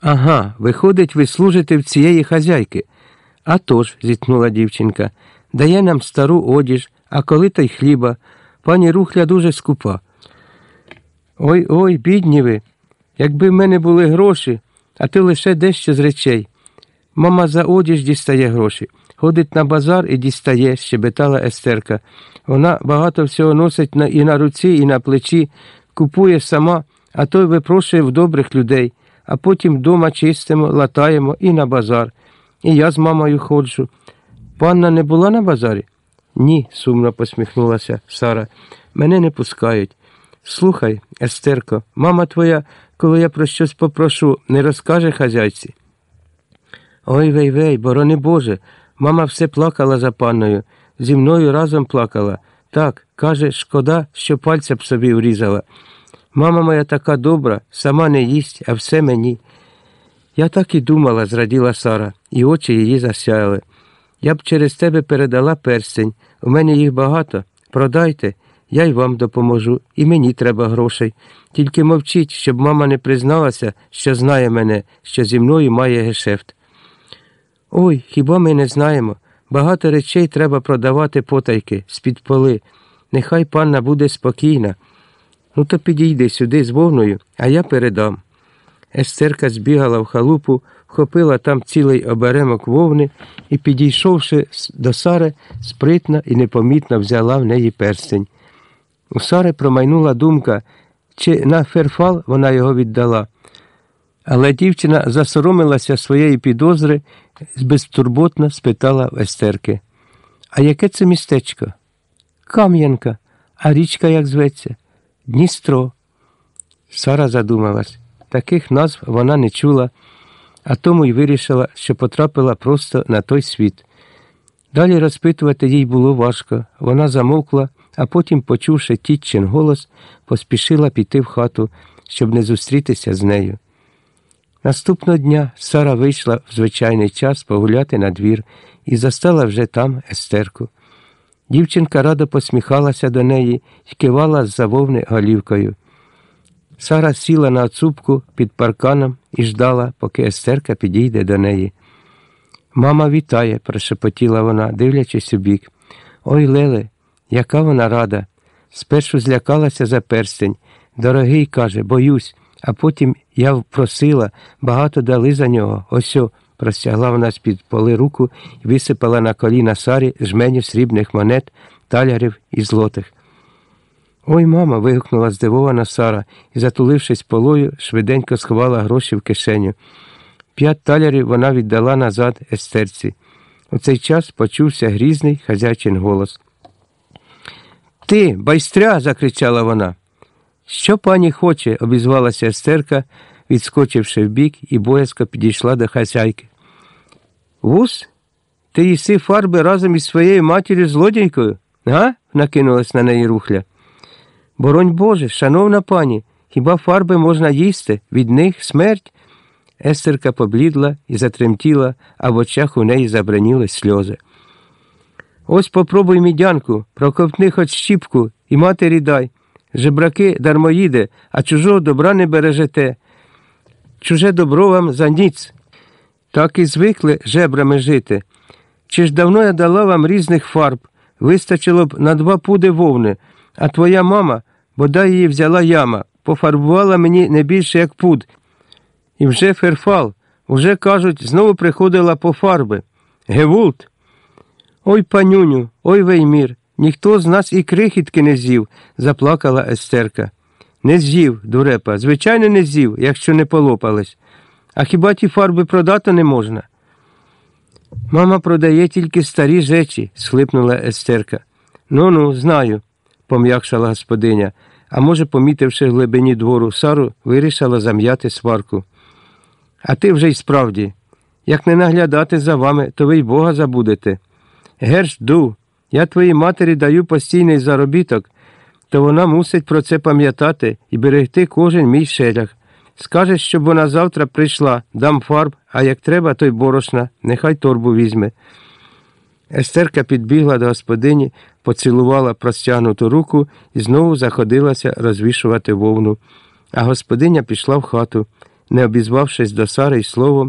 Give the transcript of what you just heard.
Ага, виходить, ви служите в цієї хазяйки. «А тож», – зітхнула дівчинка, дає нам стару одіж, а коли то й хліба. Пані Рухля дуже скупа. Ой ой, бідні ви. Якби в мене були гроші, а ти лише дещо з речей. Мама за одіж дістає гроші, ходить на базар і дістає, щебетала Естерка. Вона багато всього носить і на руці, і на плечі, купує сама, а той випрошує в добрих людей, а потім вдома чистимо, латаємо і на базар. І я з мамою ходжу. Панна не була на базарі? Ні, сумно посміхнулася Сара. Мене не пускають. Слухай, Естерко, мама твоя, коли я про щось попрошу, не розкаже хазяйці. Ой вей вей, борони Боже, мама все плакала за панною, зі мною разом плакала. Так, каже, шкода, що пальця б собі врізала. Мама моя така добра, сама не їсть, а все мені. Я так і думала, зраділа Сара, і очі її засяяли. Я б через тебе передала перстень, у мене їх багато. Продайте, я й вам допоможу, і мені треба грошей. Тільки мовчіть, щоб мама не призналася, що знає мене, що зі мною має гешефт. Ой, хіба ми не знаємо? Багато речей треба продавати потайки, з-під поли. Нехай панна буде спокійна. Ну, то підійди сюди з вовною, а я передам. Естерка збігала в халупу, вхопила там цілий оберемок вовни і, підійшовши до Сари, спритно і непомітно взяла в неї перстень. У Сари промайнула думка, чи на ферфал вона його віддала. Але дівчина засоромилася своєї підозри безтурботно спитала в Естерки. А яке це містечко? Кам'янка, а річка як зветься? Дністро. Сара задумалась. Таких назв вона не чула, а тому й вирішила, що потрапила просто на той світ. Далі розпитувати їй було важко. Вона замовкла, а потім, почувши тітчин голос, поспішила піти в хату, щоб не зустрітися з нею. Наступного дня Сара вийшла в звичайний час погуляти на двір і застала вже там Естерку. Дівчинка радо посміхалася до неї і кивала з завовни голівкою. Сара сіла на цупку під парканом і ждала, поки Естерка підійде до неї. Мама вітає, прошепотіла вона, дивлячись у бік. Ой, Леле, яка вона рада. Спершу злякалася за перстень. Дорогий, каже, боюсь, а потім я просила, багато дали за нього. Осьо, простягла вона з-під поли руку і висипала на коліна Сарі жменів срібних монет, талярів і злотих. Ой, мама. вигукнула здивована Сара і, затулившись полою, швиденько сховала гроші в кишеню. П'ять талярів вона віддала назад естерці. У цей час почувся грізний хазяйчин голос. Ти, байстря. закричала вона. Що пані хоче? обізвалася естерка, відскочивши вбік, і боязко підійшла до хазяйки. Вус, ти їси фарби разом із своєю матір'ю злодійкою? Га? накинулась на неї рухля. Боронь Боже, шановна пані, хіба фарби можна їсти? Від них смерть? Естерка поблідла і затремтіла, а в очах у неї забраніли сльози. Ось попробуй мідянку, проковтни хоч щіпку і матері дай. Жебраки дармоїде, а чужого добра не бережете. Чуже добро вам за ніц. Так і звикли жебрами жити. Чи ж давно я дала вам різних фарб, вистачило б на два пуди вовни, а твоя мама, бодай її взяла яма, пофарбувала мені не більше, як пуд. І вже ферфал, уже, кажуть, знову приходила по фарби. Гевулт. Ой, панюню, ой веймір, ніхто з нас і крихітки не з'їв, заплакала Естерка. Не з'їв, дурепа, звичайно, не з'їв, якщо не полопались. А хіба ті фарби продати не можна? Мама продає тільки старі речі, схлипнула Естерка. Ну ну, знаю, пом'якшала господиня, а може, помітивши в глибині двору Сару, вирішила зам'яти сварку. А ти вже й справді, як не наглядати за вами, то ви й Бога забудете. Герш ду, я твоїй матері даю постійний заробіток, то вона мусить про це пам'ятати і берегти кожен мій шелях. Скажеш, щоб вона завтра прийшла, дам фарб, а як треба, то й борошна, нехай торбу візьме. Естерка підбігла до господині, поцілувала простягнуту руку і знову заходилася розвішувати вовну. А господиня пішла в хату. не обізвавшись до Сари й словом,